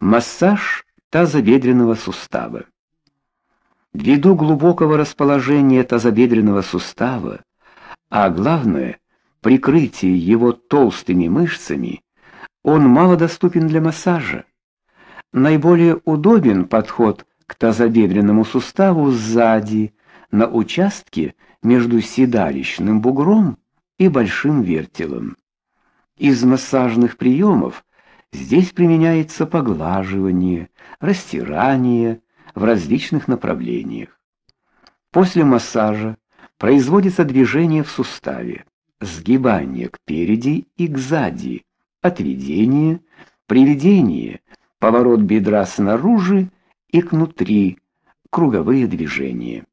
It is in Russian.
Массаж тазобедренного сустава. Ввиду глубокого расположения тазобедренного сустава, а главное, прикрытия его толстыми мышцами, он мало доступен для массажа. Наиболее удобен подход к тазобедренному суставу сзади, на участке между седалищным бугром и большим вертелом. Из массажных приемов здесь применяется поглаживание, растирание в различных направлениях. После массажа производится движение в суставе: сгибание к переди и к сзади, отведение, приведение, поворот бедра снаружи и кнутри, круговые движения.